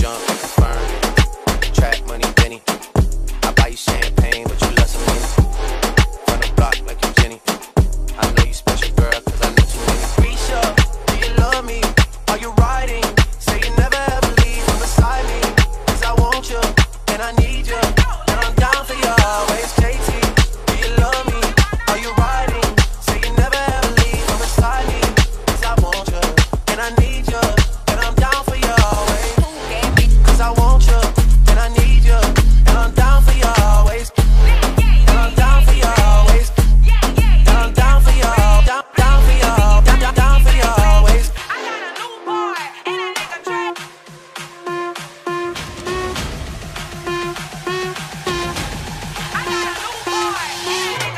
jump, it. Track money, Benny.